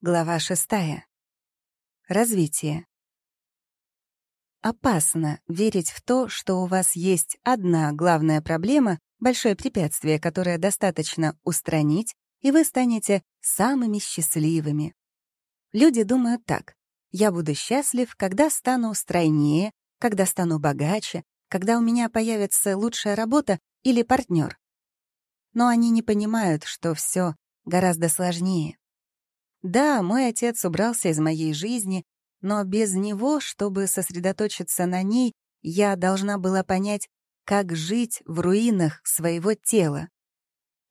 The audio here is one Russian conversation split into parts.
Глава шестая. Развитие. Опасно верить в то, что у вас есть одна главная проблема, большое препятствие, которое достаточно устранить, и вы станете самыми счастливыми. Люди думают так. Я буду счастлив, когда стану стройнее, когда стану богаче, когда у меня появится лучшая работа или партнер. Но они не понимают, что все гораздо сложнее. Да, мой отец убрался из моей жизни, но без него, чтобы сосредоточиться на ней, я должна была понять, как жить в руинах своего тела.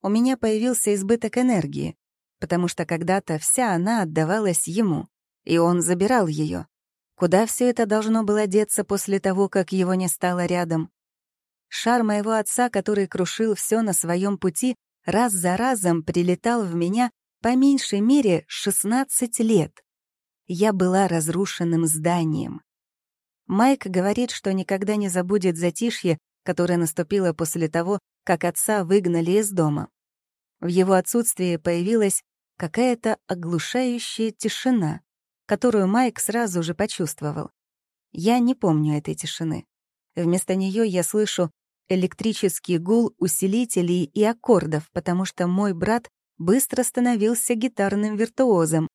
У меня появился избыток энергии, потому что когда-то вся она отдавалась ему, и он забирал ее. Куда все это должно было деться после того, как его не стало рядом? Шар моего отца, который крушил все на своем пути, раз за разом прилетал в меня по меньшей мере 16 лет. Я была разрушенным зданием. Майк говорит, что никогда не забудет затишье, которое наступило после того, как отца выгнали из дома. В его отсутствии появилась какая-то оглушающая тишина, которую Майк сразу же почувствовал. Я не помню этой тишины. Вместо нее я слышу электрический гул усилителей и аккордов, потому что мой брат быстро становился гитарным виртуозом.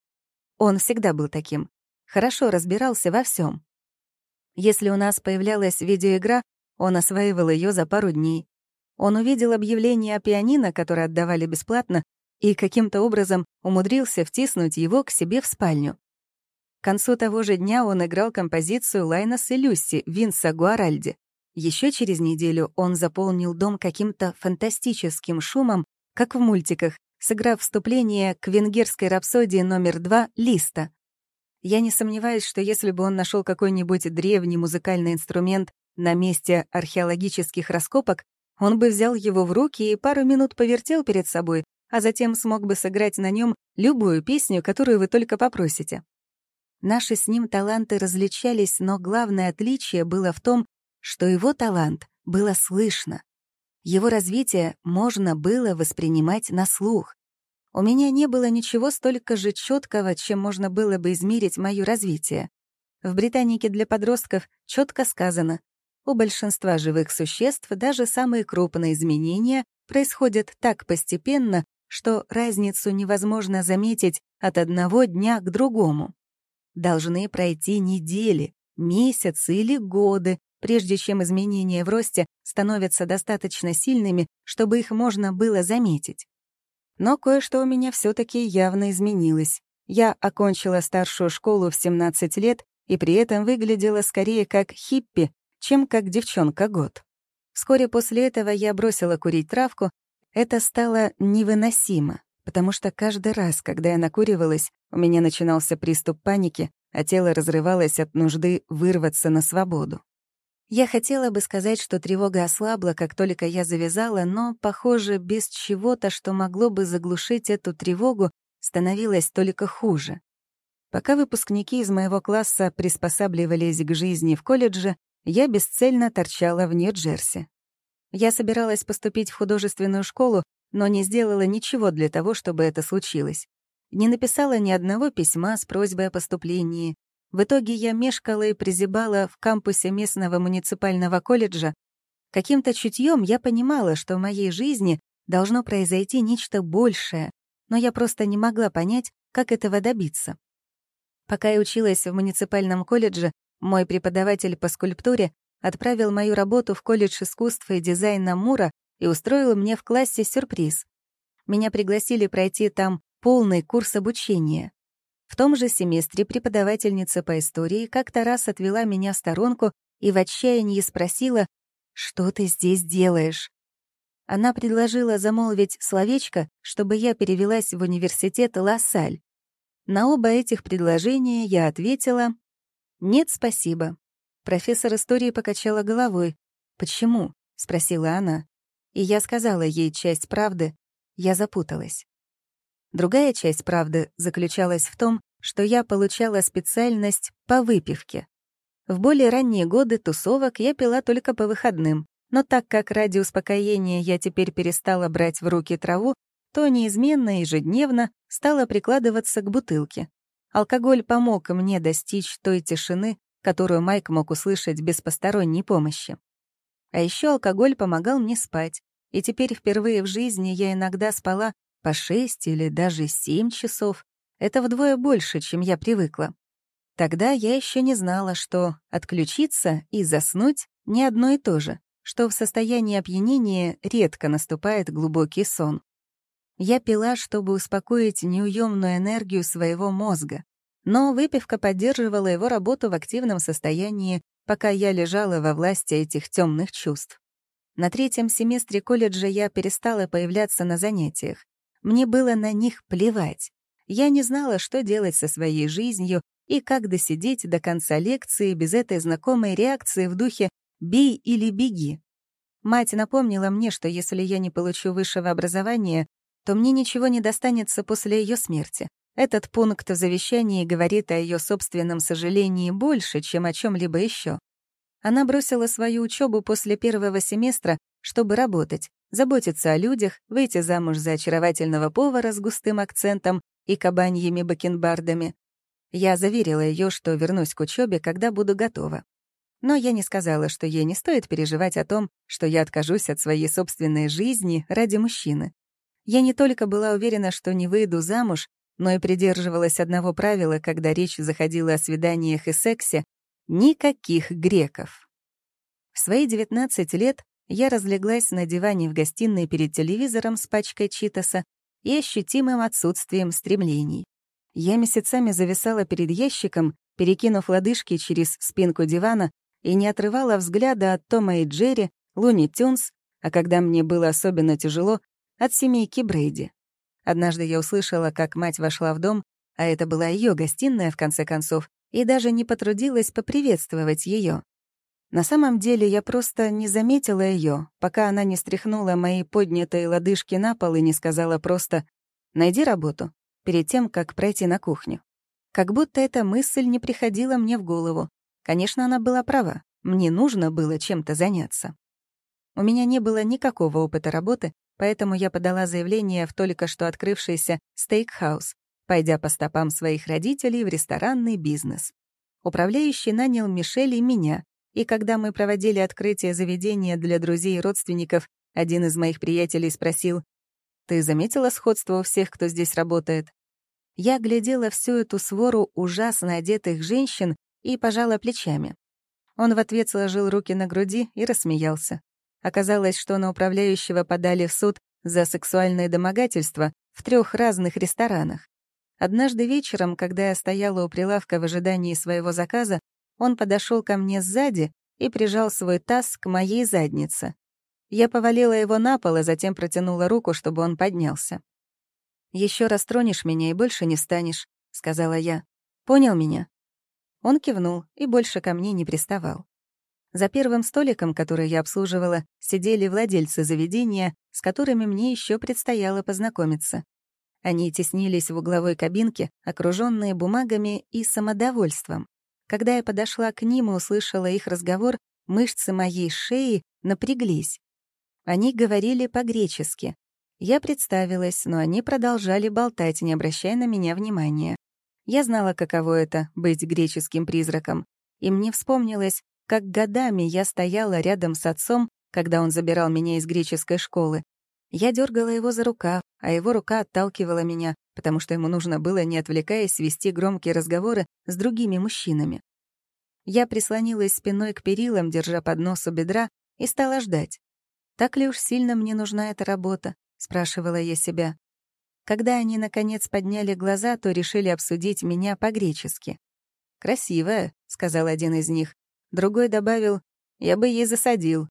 Он всегда был таким. Хорошо разбирался во всем. Если у нас появлялась видеоигра, он осваивал ее за пару дней. Он увидел объявление о пианино, которое отдавали бесплатно, и каким-то образом умудрился втиснуть его к себе в спальню. К концу того же дня он играл композицию Лайнос и Люси Винса Гуаральди. Еще через неделю он заполнил дом каким-то фантастическим шумом, как в мультиках, сыграв вступление к венгерской рапсодии номер два «Листа». Я не сомневаюсь, что если бы он нашел какой-нибудь древний музыкальный инструмент на месте археологических раскопок, он бы взял его в руки и пару минут повертел перед собой, а затем смог бы сыграть на нем любую песню, которую вы только попросите. Наши с ним таланты различались, но главное отличие было в том, что его талант было слышно. Его развитие можно было воспринимать на слух. У меня не было ничего столько же четкого, чем можно было бы измерить мое развитие. В Британике для подростков четко сказано, у большинства живых существ даже самые крупные изменения происходят так постепенно, что разницу невозможно заметить от одного дня к другому. Должны пройти недели, месяцы или годы, прежде чем изменения в росте становятся достаточно сильными, чтобы их можно было заметить. Но кое-что у меня все таки явно изменилось. Я окончила старшую школу в 17 лет и при этом выглядела скорее как хиппи, чем как девчонка год. Вскоре после этого я бросила курить травку. Это стало невыносимо, потому что каждый раз, когда я накуривалась, у меня начинался приступ паники, а тело разрывалось от нужды вырваться на свободу. Я хотела бы сказать, что тревога ослабла, как только я завязала, но, похоже, без чего-то, что могло бы заглушить эту тревогу, становилось только хуже. Пока выпускники из моего класса приспосабливались к жизни в колледже, я бесцельно торчала в Нью-Джерси. Я собиралась поступить в художественную школу, но не сделала ничего для того, чтобы это случилось. Не написала ни одного письма с просьбой о поступлении, в итоге я мешкала и призябала в кампусе местного муниципального колледжа. Каким-то чутьем я понимала, что в моей жизни должно произойти нечто большее, но я просто не могла понять, как этого добиться. Пока я училась в муниципальном колледже, мой преподаватель по скульптуре отправил мою работу в колледж искусства и дизайна Мура и устроил мне в классе сюрприз. Меня пригласили пройти там полный курс обучения. В том же семестре преподавательница по истории как-то раз отвела меня в сторонку и в отчаянии спросила, «Что ты здесь делаешь?» Она предложила замолвить словечко, чтобы я перевелась в университет Ла-Саль. На оба этих предложения я ответила «Нет, спасибо». Профессор истории покачала головой. «Почему?» — спросила она. И я сказала ей часть правды. Я запуталась. Другая часть правды заключалась в том, что я получала специальность по выпивке. В более ранние годы тусовок я пила только по выходным, но так как ради успокоения я теперь перестала брать в руки траву, то неизменно ежедневно стала прикладываться к бутылке. Алкоголь помог мне достичь той тишины, которую Майк мог услышать без посторонней помощи. А еще алкоголь помогал мне спать, и теперь впервые в жизни я иногда спала по 6 или даже 7 часов. Это вдвое больше, чем я привыкла. Тогда я еще не знала, что отключиться и заснуть — не одно и то же, что в состоянии опьянения редко наступает глубокий сон. Я пила, чтобы успокоить неуемную энергию своего мозга, но выпивка поддерживала его работу в активном состоянии, пока я лежала во власти этих темных чувств. На третьем семестре колледжа я перестала появляться на занятиях. Мне было на них плевать. Я не знала, что делать со своей жизнью и как досидеть до конца лекции без этой знакомой реакции в духе «бей или беги». Мать напомнила мне, что если я не получу высшего образования, то мне ничего не достанется после ее смерти. Этот пункт в завещании говорит о ее собственном сожалении больше, чем о чем либо еще. Она бросила свою учебу после первого семестра, чтобы работать, заботиться о людях, выйти замуж за очаровательного повара с густым акцентом и кабаньими бакенбардами. Я заверила ее, что вернусь к учебе, когда буду готова. Но я не сказала, что ей не стоит переживать о том, что я откажусь от своей собственной жизни ради мужчины. Я не только была уверена, что не выйду замуж, но и придерживалась одного правила, когда речь заходила о свиданиях и сексе — никаких греков. В свои 19 лет я разлеглась на диване в гостиной перед телевизором с пачкой читоса и ощутимым отсутствием стремлений. Я месяцами зависала перед ящиком, перекинув лодыжки через спинку дивана и не отрывала взгляда от Тома и Джерри, Луни Тюнс, а когда мне было особенно тяжело, от семейки Брейди. Однажды я услышала, как мать вошла в дом, а это была ее гостиная, в конце концов, и даже не потрудилась поприветствовать ее. На самом деле я просто не заметила ее, пока она не стряхнула мои поднятые лодыжки на пол и не сказала просто «найди работу», перед тем, как пройти на кухню. Как будто эта мысль не приходила мне в голову. Конечно, она была права, мне нужно было чем-то заняться. У меня не было никакого опыта работы, поэтому я подала заявление в только что открывшийся стейкхаус, пойдя по стопам своих родителей в ресторанный бизнес. Управляющий нанял Мишель и меня, и когда мы проводили открытие заведения для друзей и родственников, один из моих приятелей спросил, «Ты заметила сходство у всех, кто здесь работает?» Я глядела всю эту свору ужасно одетых женщин и пожала плечами. Он в ответ сложил руки на груди и рассмеялся. Оказалось, что на управляющего подали в суд за сексуальное домогательство в трех разных ресторанах. Однажды вечером, когда я стояла у прилавка в ожидании своего заказа, он подошел ко мне сзади и прижал свой таз к моей заднице. Я повалила его на пол, а затем протянула руку, чтобы он поднялся. Еще раз тронешь меня и больше не встанешь», — сказала я. «Понял меня?» Он кивнул и больше ко мне не приставал. За первым столиком, который я обслуживала, сидели владельцы заведения, с которыми мне еще предстояло познакомиться. Они теснились в угловой кабинке, окруженные бумагами и самодовольством. Когда я подошла к ним и услышала их разговор, мышцы моей шеи напряглись. Они говорили по-гречески. Я представилась, но они продолжали болтать, не обращая на меня внимания. Я знала, каково это — быть греческим призраком. И мне вспомнилось, как годами я стояла рядом с отцом, когда он забирал меня из греческой школы. Я дергала его за рукав, а его рука отталкивала меня, потому что ему нужно было, не отвлекаясь, вести громкие разговоры с другими мужчинами. Я прислонилась спиной к перилам, держа поднос у бедра, и стала ждать. «Так ли уж сильно мне нужна эта работа?» — спрашивала я себя. Когда они, наконец, подняли глаза, то решили обсудить меня по-гречески. «Красивая», — сказал один из них. Другой добавил, «Я бы ей засадил».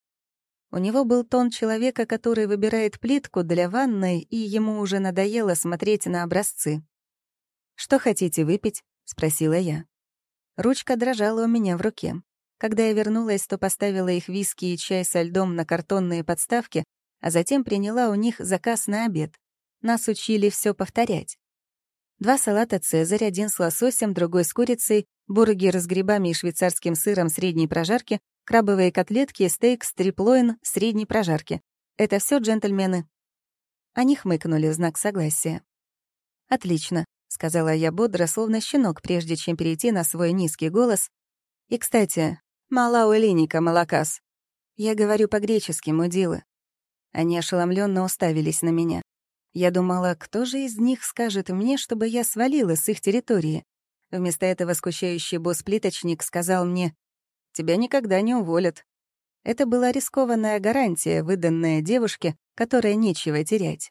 У него был тон человека, который выбирает плитку для ванной, и ему уже надоело смотреть на образцы. «Что хотите выпить?» — спросила я. Ручка дрожала у меня в руке. Когда я вернулась, то поставила их виски и чай со льдом на картонные подставки, а затем приняла у них заказ на обед. Нас учили все повторять. Два салата «Цезарь», один с лососем, другой с курицей, бургер с грибами и швейцарским сыром средней прожарки, крабовые котлетки стейк с триплоин средней прожарки. Это все, джентльмены. Они хмыкнули в знак согласия. «Отлично», — сказала я бодро, словно щенок, прежде чем перейти на свой низкий голос. «И, кстати, мала улиника, молокас. Я говорю по-гречески, мудилы». Они ошеломленно уставились на меня. Я думала, кто же из них скажет мне, чтобы я свалила с их территории. Вместо этого скучающий босс-плиточник сказал мне, «Тебя никогда не уволят». Это была рискованная гарантия, выданная девушке, которой нечего терять.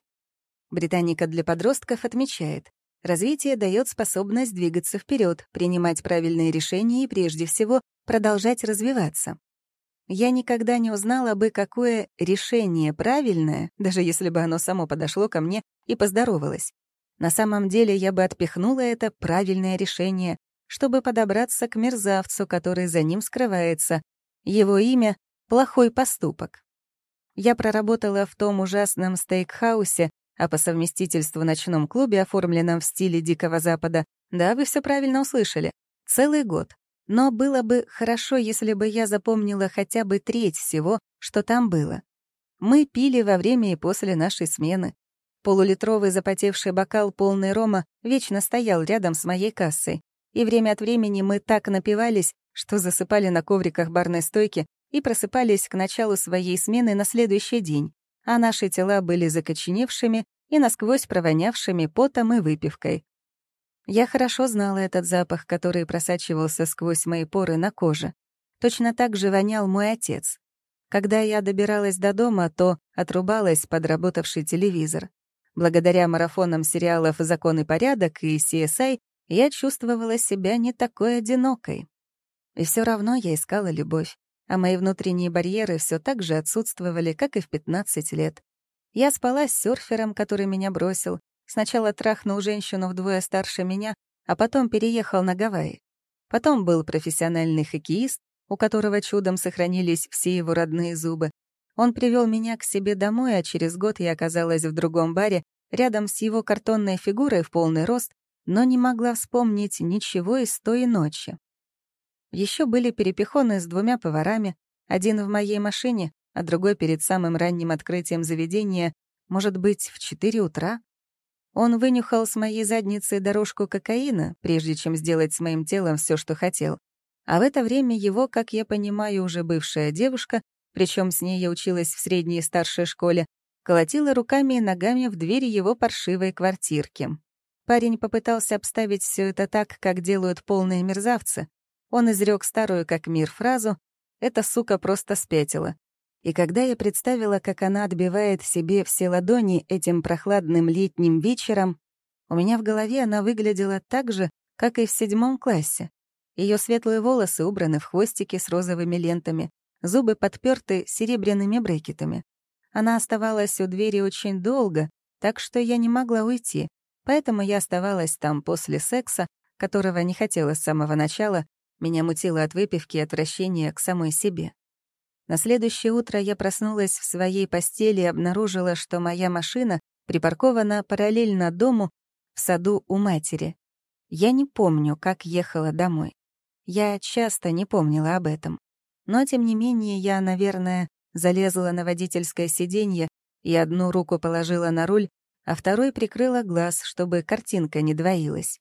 Британика для подростков отмечает, развитие дает способность двигаться вперед, принимать правильные решения и, прежде всего, продолжать развиваться. Я никогда не узнала бы, какое решение правильное, даже если бы оно само подошло ко мне и поздоровалось. На самом деле я бы отпихнула это правильное решение, чтобы подобраться к мерзавцу, который за ним скрывается. Его имя — плохой поступок. Я проработала в том ужасном стейкхаусе, а по совместительству ночном клубе, оформленном в стиле Дикого Запада, да, вы все правильно услышали, целый год. Но было бы хорошо, если бы я запомнила хотя бы треть всего, что там было. Мы пили во время и после нашей смены. Полулитровый запотевший бокал, полный рома, вечно стоял рядом с моей кассой. И время от времени мы так напивались, что засыпали на ковриках барной стойки и просыпались к началу своей смены на следующий день, а наши тела были закоченевшими и насквозь провонявшими потом и выпивкой. Я хорошо знала этот запах, который просачивался сквозь мои поры на коже. Точно так же вонял мой отец. Когда я добиралась до дома, то отрубалась подработавший телевизор. Благодаря марафонам сериалов «Закон и порядок» и CSI я чувствовала себя не такой одинокой. И все равно я искала любовь, а мои внутренние барьеры все так же отсутствовали, как и в 15 лет. Я спала с серфером, который меня бросил, Сначала трахнул женщину вдвое старше меня, а потом переехал на Гавайи. Потом был профессиональный хоккеист, у которого чудом сохранились все его родные зубы. Он привел меня к себе домой, а через год я оказалась в другом баре, рядом с его картонной фигурой в полный рост, но не могла вспомнить ничего из той ночи. Еще были перепихоны с двумя поварами, один в моей машине, а другой перед самым ранним открытием заведения, может быть, в 4 утра. Он вынюхал с моей задницы дорожку кокаина, прежде чем сделать с моим телом все, что хотел. А в это время его, как я понимаю, уже бывшая девушка, причем с ней я училась в средней и старшей школе, колотила руками и ногами в двери его паршивой квартирки. Парень попытался обставить все это так, как делают полные мерзавцы. Он изрек старую как мир фразу «Эта сука просто спятила». И когда я представила, как она отбивает себе все ладони этим прохладным летним вечером, у меня в голове она выглядела так же, как и в седьмом классе. Ее светлые волосы убраны в хвостики с розовыми лентами, зубы подперты серебряными брекетами. Она оставалась у двери очень долго, так что я не могла уйти, поэтому я оставалась там после секса, которого не хотела с самого начала, меня мутило от выпивки и отвращения к самой себе. На следующее утро я проснулась в своей постели и обнаружила, что моя машина припаркована параллельно дому в саду у матери. Я не помню, как ехала домой. Я часто не помнила об этом. Но, тем не менее, я, наверное, залезла на водительское сиденье и одну руку положила на руль, а второй прикрыла глаз, чтобы картинка не двоилась.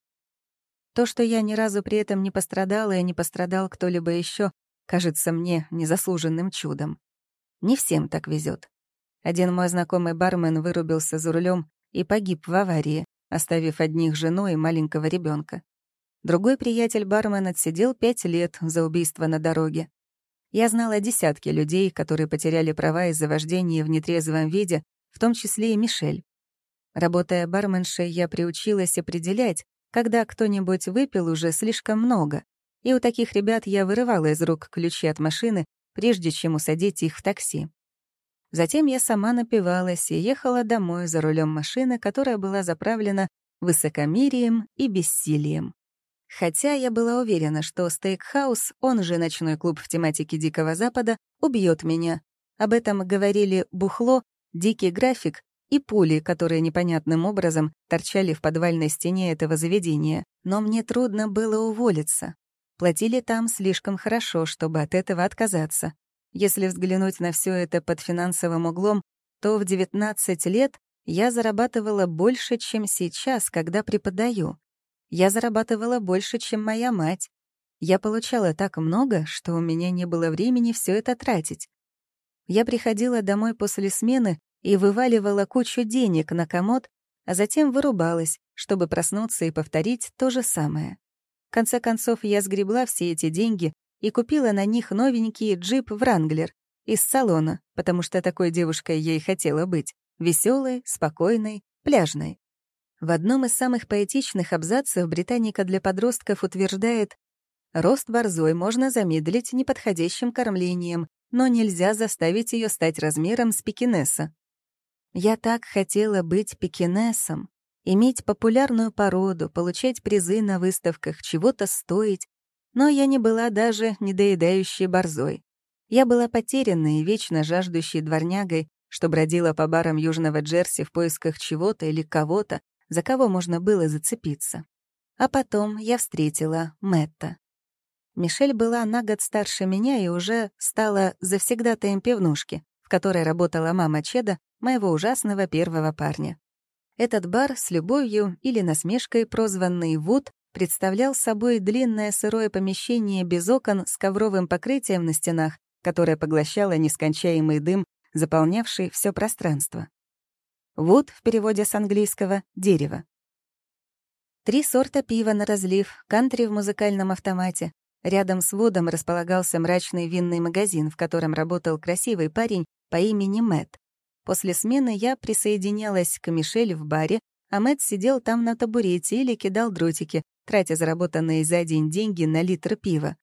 То, что я ни разу при этом не пострадала и не пострадал кто-либо еще, кажется мне незаслуженным чудом. Не всем так везет. Один мой знакомый бармен вырубился за рулем и погиб в аварии, оставив одних жену и маленького ребенка. Другой приятель-бармен отсидел пять лет за убийство на дороге. Я знала десятки людей, которые потеряли права из-за вождения в нетрезвом виде, в том числе и Мишель. Работая барменшей, я приучилась определять, когда кто-нибудь выпил уже слишком много, и у таких ребят я вырывала из рук ключи от машины, прежде чем усадить их в такси. Затем я сама напивалась и ехала домой за рулем машины, которая была заправлена высокомерием и бессилием. Хотя я была уверена, что стейкхаус, он же ночной клуб в тематике Дикого Запада, убьет меня. Об этом говорили бухло, дикий график и пули, которые непонятным образом торчали в подвальной стене этого заведения. Но мне трудно было уволиться. Платили там слишком хорошо, чтобы от этого отказаться. Если взглянуть на все это под финансовым углом, то в 19 лет я зарабатывала больше, чем сейчас, когда преподаю. Я зарабатывала больше, чем моя мать. Я получала так много, что у меня не было времени все это тратить. Я приходила домой после смены и вываливала кучу денег на комод, а затем вырубалась, чтобы проснуться и повторить то же самое. В конце концов, я сгребла все эти деньги и купила на них новенький джип «Вранглер» из салона, потому что такой девушкой я и хотела быть, веселой, спокойной, пляжной. В одном из самых поэтичных абзацев британика для подростков утверждает «Рост борзой можно замедлить неподходящим кормлением, но нельзя заставить ее стать размером с пекинеса». Я так хотела быть пекинесом, иметь популярную породу, получать призы на выставках, чего-то стоить, но я не была даже недоедающей борзой. Я была потерянной и вечно жаждущей дворнягой, что бродила по барам Южного Джерси в поисках чего-то или кого-то, за кого можно было зацепиться. А потом я встретила Мэтта. Мишель была на год старше меня и уже стала завсегдатаем пивнушки, в которой работала мама Чеда, моего ужасного первого парня. Этот бар с любовью или насмешкой, прозванный Вуд, представлял собой длинное сырое помещение без окон с ковровым покрытием на стенах, которое поглощало нескончаемый дым, заполнявший все пространство. Вуд в переводе с английского — дерево. Три сорта пива на разлив, кантри в музыкальном автомате. Рядом с Вудом располагался мрачный винный магазин, в котором работал красивый парень по имени Мэтт. После смены я присоединялась к Мишель в баре, а Мэтт сидел там на табурете или кидал дротики, тратя заработанные за день деньги на литр пива.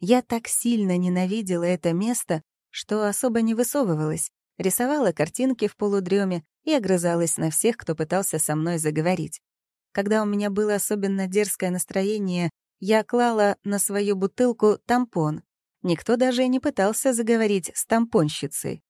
Я так сильно ненавидела это место, что особо не высовывалась, рисовала картинки в полудреме и огрызалась на всех, кто пытался со мной заговорить. Когда у меня было особенно дерзкое настроение, я клала на свою бутылку тампон. Никто даже не пытался заговорить с тампонщицей.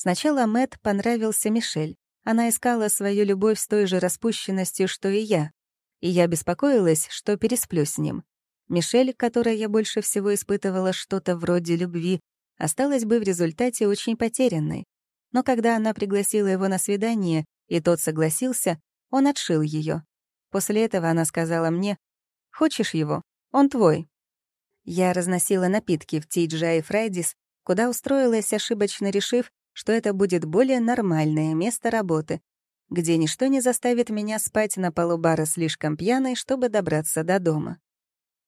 Сначала Мэт понравился Мишель. Она искала свою любовь с той же распущенностью, что и я. И я беспокоилась, что пересплю с ним. Мишель, которой я больше всего испытывала что-то вроде любви, осталась бы в результате очень потерянной. Но когда она пригласила его на свидание, и тот согласился, он отшил ее. После этого она сказала мне, «Хочешь его? Он твой». Я разносила напитки в TGI Fridays, куда устроилась, ошибочно решив, что это будет более нормальное место работы, где ничто не заставит меня спать на полу бара слишком пьяной, чтобы добраться до дома.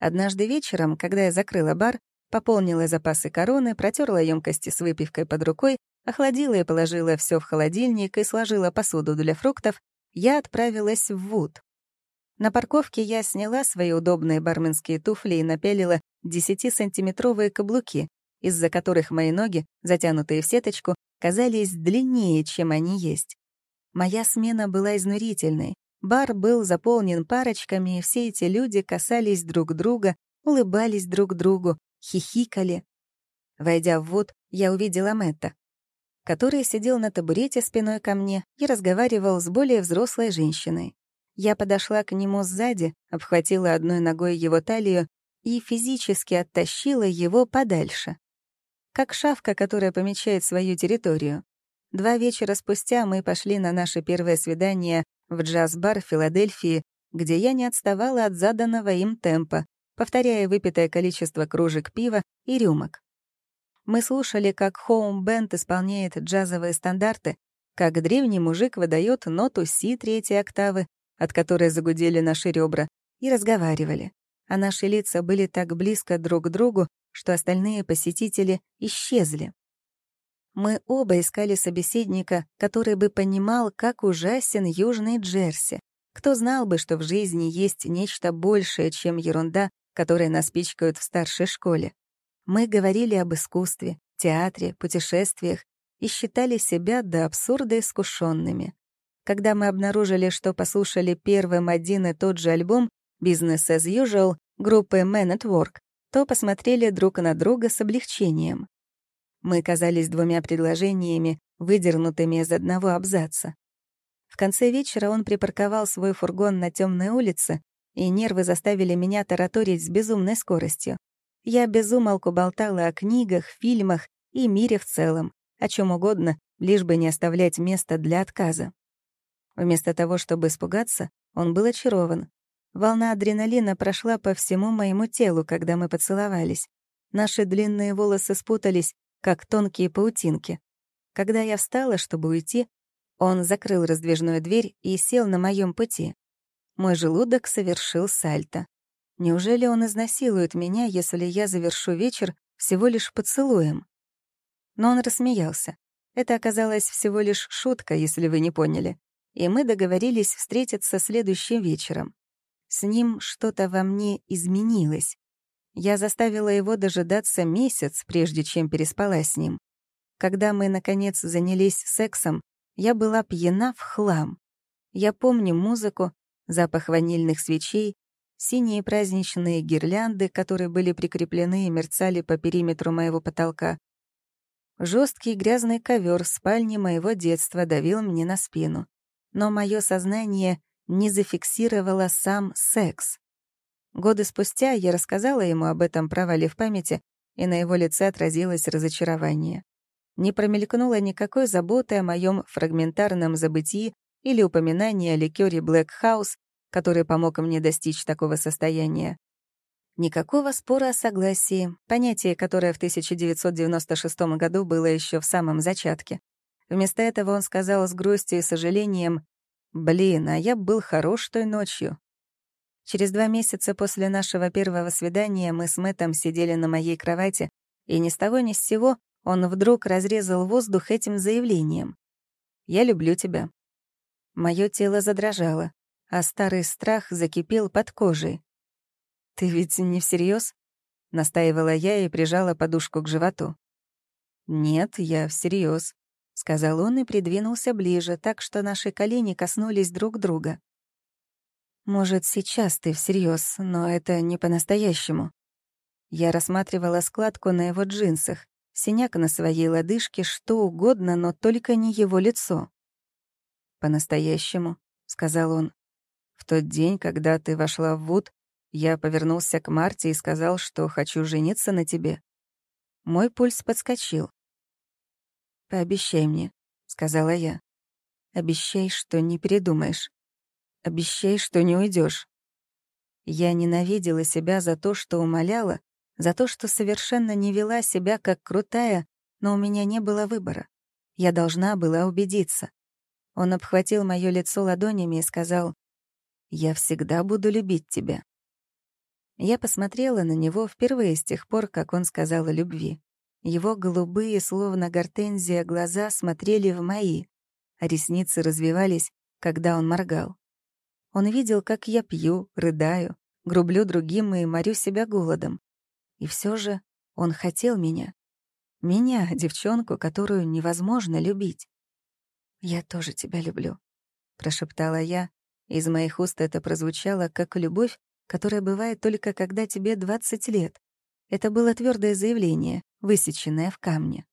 Однажды вечером, когда я закрыла бар, пополнила запасы короны, протерла емкости с выпивкой под рукой, охладила и положила все в холодильник и сложила посуду для фруктов, я отправилась в Вуд. На парковке я сняла свои удобные барменские туфли и напялила 10-сантиметровые каблуки, из-за которых мои ноги, затянутые в сеточку, казались длиннее, чем они есть. Моя смена была изнурительной. Бар был заполнен парочками, и все эти люди касались друг друга, улыбались друг другу, хихикали. Войдя в вод, я увидела Мэтта, который сидел на табурете спиной ко мне и разговаривал с более взрослой женщиной. Я подошла к нему сзади, обхватила одной ногой его талию и физически оттащила его подальше как шавка, которая помечает свою территорию. Два вечера спустя мы пошли на наше первое свидание в джаз-бар в Филадельфии, где я не отставала от заданного им темпа, повторяя выпитое количество кружек пива и рюмок. Мы слушали, как хоум-бенд исполняет джазовые стандарты, как древний мужик выдает ноту си третьей октавы, от которой загудели наши ребра, и разговаривали. А наши лица были так близко друг к другу, что остальные посетители исчезли. Мы оба искали собеседника, который бы понимал, как ужасен Южный Джерси. Кто знал бы, что в жизни есть нечто большее, чем ерунда, которой нас пичкают в старшей школе. Мы говорили об искусстве, театре, путешествиях и считали себя до абсурда искушенными. Когда мы обнаружили, что послушали первым один и тот же альбом «Business as usual» группы Man at Work, то посмотрели друг на друга с облегчением. Мы казались двумя предложениями, выдернутыми из одного абзаца. В конце вечера он припарковал свой фургон на темной улице, и нервы заставили меня тараторить с безумной скоростью. Я безумолку болтала о книгах, фильмах и мире в целом, о чем угодно, лишь бы не оставлять места для отказа. Вместо того, чтобы испугаться, он был очарован. Волна адреналина прошла по всему моему телу, когда мы поцеловались. Наши длинные волосы спутались, как тонкие паутинки. Когда я встала, чтобы уйти, он закрыл раздвижную дверь и сел на моем пути. Мой желудок совершил сальто. Неужели он изнасилует меня, если я завершу вечер всего лишь поцелуем? Но он рассмеялся. Это оказалось всего лишь шутка, если вы не поняли. И мы договорились встретиться следующим вечером. С ним что-то во мне изменилось. Я заставила его дожидаться месяц, прежде чем переспала с ним. Когда мы, наконец, занялись сексом, я была пьяна в хлам. Я помню музыку, запах ванильных свечей, синие праздничные гирлянды, которые были прикреплены и мерцали по периметру моего потолка. Жесткий грязный ковер в спальне моего детства давил мне на спину. Но мое сознание не зафиксировало сам секс. Годы спустя я рассказала ему об этом провале в памяти, и на его лице отразилось разочарование не промелькнуло никакой заботы о моем фрагментарном забытии или упоминания о ликёре Black House, который помог мне достичь такого состояния. Никакого спора о согласии, понятие, которое в 1996 году было еще в самом зачатке. Вместо этого он сказал с грустью и сожалением, «Блин, а я был хорош той ночью». Через два месяца после нашего первого свидания мы с Мэттом сидели на моей кровати, и ни с того ни с сего он вдруг разрезал воздух этим заявлением. «Я люблю тебя». Моё тело задрожало, а старый страх закипел под кожей. «Ты ведь не всерьез? настаивала я и прижала подушку к животу. «Нет, я всерьез, сказал он и придвинулся ближе, так что наши колени коснулись друг друга. «Может, сейчас ты всерьез, но это не по-настоящему». Я рассматривала складку на его джинсах синяк на своей лодыжке, что угодно, но только не его лицо. «По-настоящему», — сказал он. «В тот день, когда ты вошла в Вуд, я повернулся к Марте и сказал, что хочу жениться на тебе. Мой пульс подскочил. «Пообещай мне», — сказала я. «Обещай, что не передумаешь. Обещай, что не уйдешь. Я ненавидела себя за то, что умоляла, за то, что совершенно не вела себя как крутая, но у меня не было выбора. Я должна была убедиться. Он обхватил моё лицо ладонями и сказал, «Я всегда буду любить тебя». Я посмотрела на него впервые с тех пор, как он сказал о любви. Его голубые, словно гортензия, глаза смотрели в мои, а ресницы развивались, когда он моргал. Он видел, как я пью, рыдаю, грублю другим и морю себя голодом. И все же он хотел меня. Меня, девчонку, которую невозможно любить. «Я тоже тебя люблю», — прошептала я. Из моих уст это прозвучало, как любовь, которая бывает только когда тебе 20 лет. Это было твердое заявление, высеченное в камне.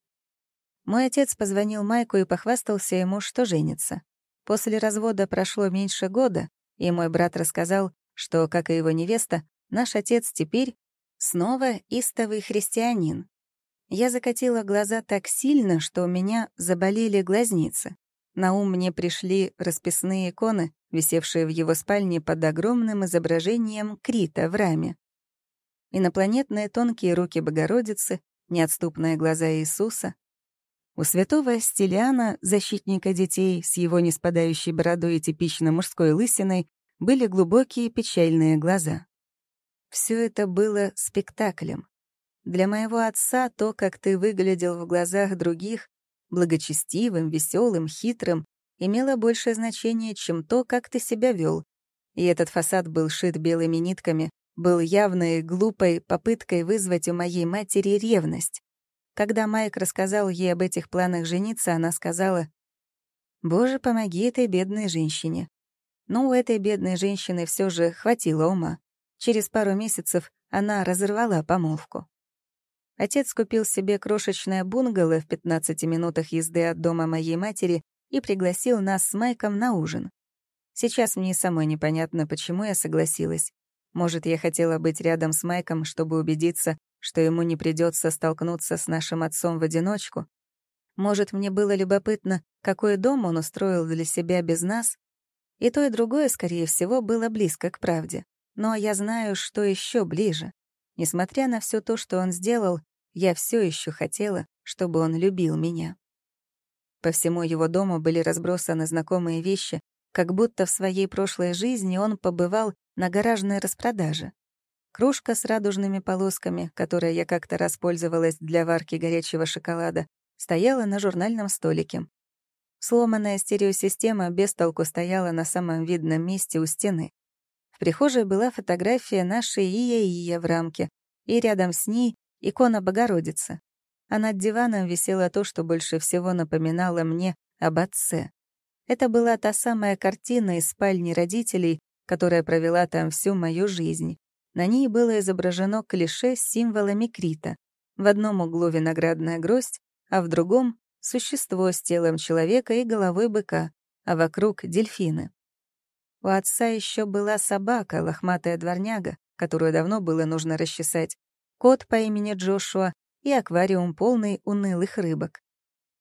Мой отец позвонил Майку и похвастался ему, что женится. После развода прошло меньше года, и мой брат рассказал, что, как и его невеста, наш отец теперь Снова истовый христианин. Я закатила глаза так сильно, что у меня заболели глазницы. На ум мне пришли расписные иконы, висевшие в его спальне под огромным изображением Крита в раме. Инопланетные тонкие руки Богородицы, неотступные глаза Иисуса. У святого Стилиана, защитника детей, с его неспадающей бородой и типично мужской лысиной, были глубокие печальные глаза. Все это было спектаклем. Для моего отца то, как ты выглядел в глазах других, благочестивым, веселым, хитрым, имело большее значение, чем то, как ты себя вел. И этот фасад был шит белыми нитками, был явной, глупой попыткой вызвать у моей матери ревность. Когда Майк рассказал ей об этих планах жениться, она сказала, «Боже, помоги этой бедной женщине». Но у этой бедной женщины все же хватило ума. Через пару месяцев она разорвала помолвку. Отец купил себе крошечное бунгало в 15 минутах езды от дома моей матери и пригласил нас с Майком на ужин. Сейчас мне самой непонятно, почему я согласилась. Может, я хотела быть рядом с Майком, чтобы убедиться, что ему не придется столкнуться с нашим отцом в одиночку. Может, мне было любопытно, какой дом он устроил для себя без нас, И то, и другое, скорее всего, было близко к правде. Но я знаю, что еще ближе. Несмотря на все то, что он сделал, я все еще хотела, чтобы он любил меня. По всему его дому были разбросаны знакомые вещи, как будто в своей прошлой жизни он побывал на гаражной распродаже. Кружка с радужными полосками, которой я как-то распользовалась для варки горячего шоколада, стояла на журнальном столике. Сломанная стереосистема без толку стояла на самом видном месте у стены. В прихожей была фотография нашей Ия-Ия в рамке, и рядом с ней икона Богородицы. А над диваном висело то, что больше всего напоминало мне об отце. Это была та самая картина из спальни родителей, которая провела там всю мою жизнь. На ней было изображено клише с символами Крита. В одном углу виноградная гроздь, а в другом — существо с телом человека и головой быка, а вокруг — дельфины. У отца еще была собака, лохматая дворняга, которую давно было нужно расчесать, кот по имени Джошуа и аквариум полный унылых рыбок.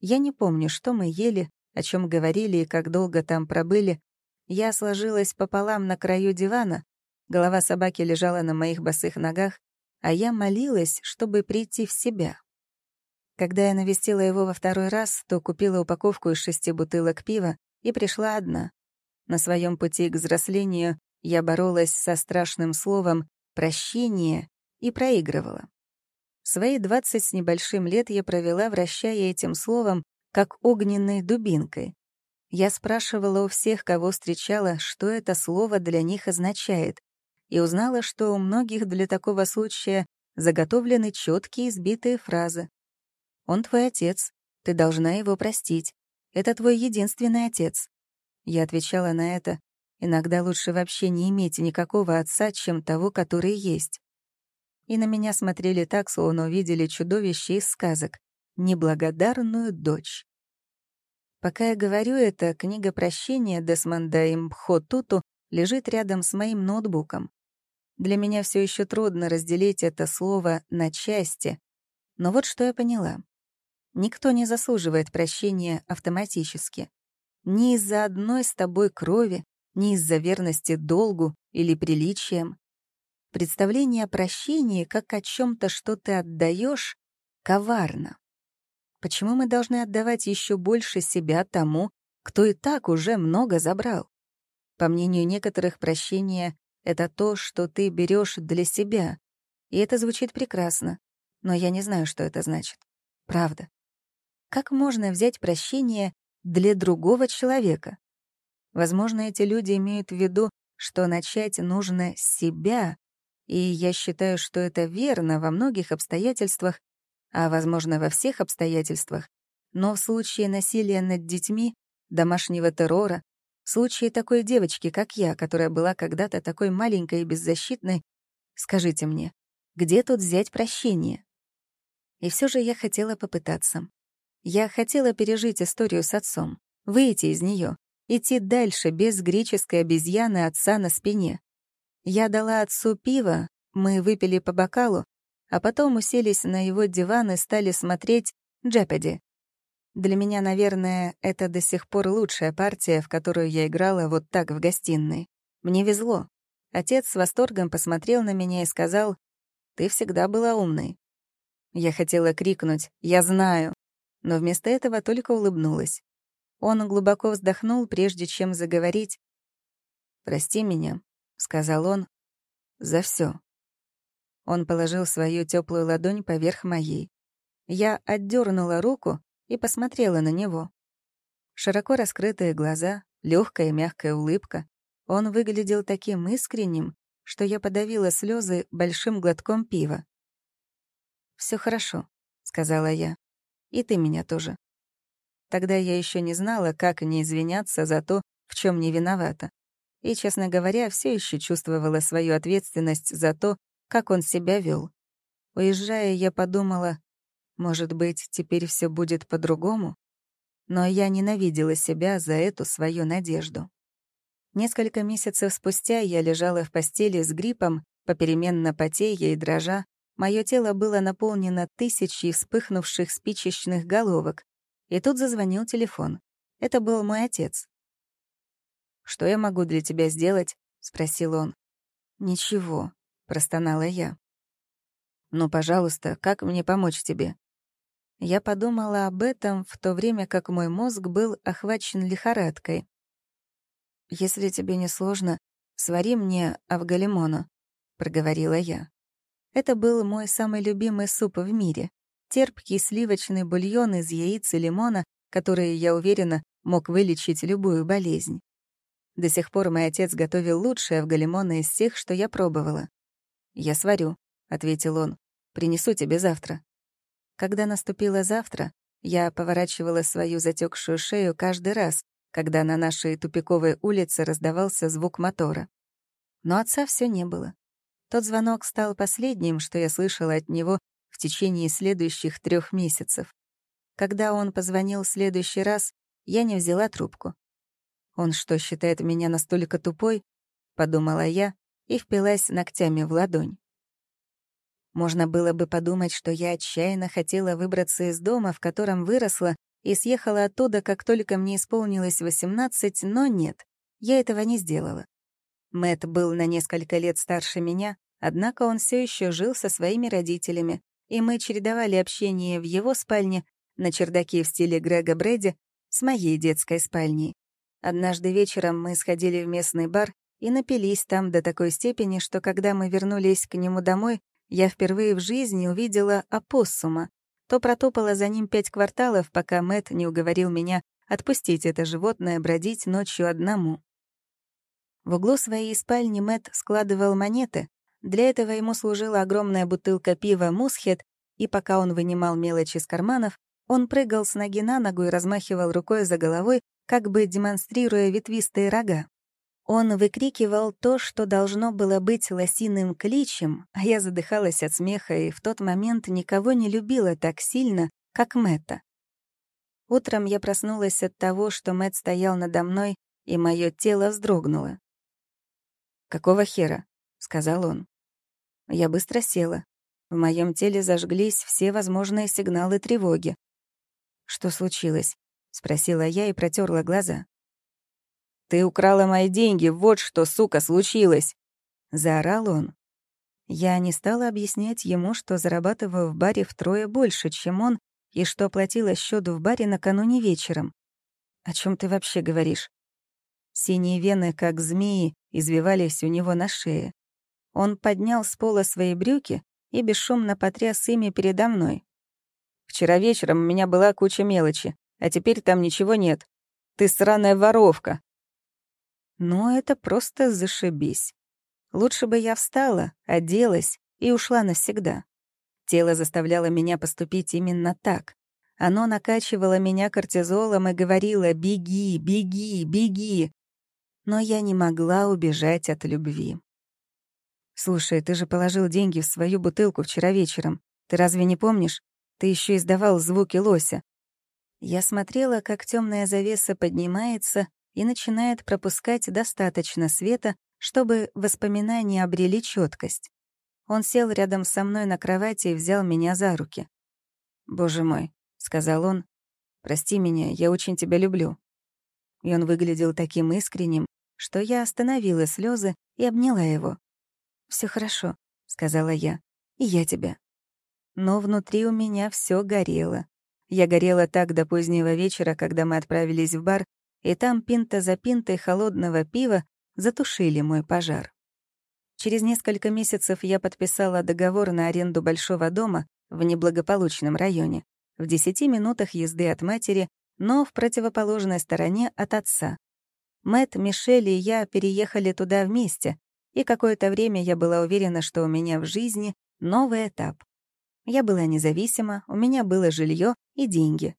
Я не помню, что мы ели, о чем говорили и как долго там пробыли. Я сложилась пополам на краю дивана, голова собаки лежала на моих босых ногах, а я молилась, чтобы прийти в себя. Когда я навестила его во второй раз, то купила упаковку из шести бутылок пива и пришла одна. На своем пути к взрослению я боролась со страшным словом «прощение» и проигрывала. Свои двадцать с небольшим лет я провела, вращая этим словом, как огненной дубинкой. Я спрашивала у всех, кого встречала, что это слово для них означает, и узнала, что у многих для такого случая заготовлены четкие избитые фразы. «Он твой отец, ты должна его простить. Это твой единственный отец. Я отвечала на это, иногда лучше вообще не иметь никакого отца, чем того, который есть. И на меня смотрели так, словно увидели чудовище из сказок, неблагодарную дочь. Пока я говорю это, книга прощения Десмонда Имбхотуту лежит рядом с моим ноутбуком. Для меня все еще трудно разделить это слово на части, но вот что я поняла. Никто не заслуживает прощения автоматически. Ни из-за одной с тобой крови, ни из-за верности долгу или приличиям. Представление о прощении как о чем то что ты отдаешь, коварно. Почему мы должны отдавать еще больше себя тому, кто и так уже много забрал? По мнению некоторых, прощение — это то, что ты берешь для себя. И это звучит прекрасно, но я не знаю, что это значит. Правда. Как можно взять прощение для другого человека. Возможно, эти люди имеют в виду, что начать нужно с себя, и я считаю, что это верно во многих обстоятельствах, а, возможно, во всех обстоятельствах, но в случае насилия над детьми, домашнего террора, в случае такой девочки, как я, которая была когда-то такой маленькой и беззащитной, скажите мне, где тут взять прощение? И все же я хотела попытаться. Я хотела пережить историю с отцом, выйти из нее, идти дальше без греческой обезьяны отца на спине. Я дала отцу пиво, мы выпили по бокалу, а потом уселись на его диван и стали смотреть «Джепеди». Для меня, наверное, это до сих пор лучшая партия, в которую я играла вот так в гостиной. Мне везло. Отец с восторгом посмотрел на меня и сказал, «Ты всегда была умной». Я хотела крикнуть «Я знаю», но вместо этого только улыбнулась. Он глубоко вздохнул, прежде чем заговорить. «Прости меня», — сказал он, — «за все. Он положил свою теплую ладонь поверх моей. Я отдернула руку и посмотрела на него. Широко раскрытые глаза, легкая мягкая улыбка. Он выглядел таким искренним, что я подавила слезы большим глотком пива. Все хорошо», — сказала я. И ты меня тоже. Тогда я еще не знала, как не извиняться за то, в чем не виновата. И, честно говоря, все еще чувствовала свою ответственность за то, как он себя вел. Уезжая, я подумала, может быть, теперь все будет по-другому? Но я ненавидела себя за эту свою надежду. Несколько месяцев спустя я лежала в постели с гриппом, попеременно потея и дрожа, Мое тело было наполнено тысячей вспыхнувших спичечных головок. И тут зазвонил телефон. Это был мой отец. «Что я могу для тебя сделать?» — спросил он. «Ничего», — простонала я. «Ну, пожалуйста, как мне помочь тебе?» Я подумала об этом в то время, как мой мозг был охвачен лихорадкой. «Если тебе не сложно, свари мне авгалимону», — проговорила я. Это был мой самый любимый суп в мире. Терпкий сливочный бульон из яиц и лимона, который, я уверена, мог вылечить любую болезнь. До сих пор мой отец готовил лучшее авгалимоны из всех, что я пробовала. «Я сварю», — ответил он. «Принесу тебе завтра». Когда наступило завтра, я поворачивала свою затекшую шею каждый раз, когда на нашей тупиковой улице раздавался звук мотора. Но отца все не было. Тот звонок стал последним, что я слышала от него в течение следующих трех месяцев. Когда он позвонил в следующий раз, я не взяла трубку. «Он что, считает меня настолько тупой?» — подумала я и впилась ногтями в ладонь. Можно было бы подумать, что я отчаянно хотела выбраться из дома, в котором выросла, и съехала оттуда, как только мне исполнилось 18, но нет, я этого не сделала. Мэт был на несколько лет старше меня, однако он все еще жил со своими родителями, и мы чередовали общение в его спальне, на чердаке в стиле Грега Брэди, с моей детской спальней. Однажды вечером мы сходили в местный бар и напились там до такой степени, что когда мы вернулись к нему домой, я впервые в жизни увидела опоссума. То протопала за ним пять кварталов, пока Мэт не уговорил меня отпустить это животное бродить ночью одному. В углу своей спальни Мэт складывал монеты. Для этого ему служила огромная бутылка пива «Мусхет», и пока он вынимал мелочи из карманов, он прыгал с ноги на ногу и размахивал рукой за головой, как бы демонстрируя ветвистые рога. Он выкрикивал то, что должно было быть лосиным кличем, а я задыхалась от смеха и в тот момент никого не любила так сильно, как Мэтта. Утром я проснулась от того, что Мэтт стоял надо мной, и мое тело вздрогнуло. «Какого хера?» — сказал он. Я быстро села. В моем теле зажглись все возможные сигналы тревоги. «Что случилось?» — спросила я и протерла глаза. «Ты украла мои деньги, вот что, сука, случилось!» Заорал он. Я не стала объяснять ему, что зарабатываю в баре втрое больше, чем он, и что оплатила счет в баре накануне вечером. «О чем ты вообще говоришь?» Синие вены, как змеи, извивались у него на шее. Он поднял с пола свои брюки и бесшумно потряс ими передо мной. «Вчера вечером у меня была куча мелочи, а теперь там ничего нет. Ты сраная воровка, но это просто зашибись. Лучше бы я встала, оделась и ушла навсегда. Тело заставляло меня поступить именно так. Оно накачивало меня кортизолом и говорило «беги, беги, беги». Но я не могла убежать от любви. «Слушай, ты же положил деньги в свою бутылку вчера вечером. Ты разве не помнишь? Ты еще издавал звуки лося». Я смотрела, как темная завеса поднимается и начинает пропускать достаточно света, чтобы воспоминания обрели четкость. Он сел рядом со мной на кровати и взял меня за руки. «Боже мой», — сказал он, — «прости меня, я очень тебя люблю». И он выглядел таким искренним, что я остановила слезы и обняла его. Все хорошо», — сказала я, — «и я тебя». Но внутри у меня все горело. Я горела так до позднего вечера, когда мы отправились в бар, и там пинта за пинтой холодного пива затушили мой пожар. Через несколько месяцев я подписала договор на аренду большого дома в неблагополучном районе, в десяти минутах езды от матери, но в противоположной стороне от отца. Мэт, Мишель и я переехали туда вместе, и какое-то время я была уверена, что у меня в жизни новый этап. Я была независима, у меня было жилье и деньги.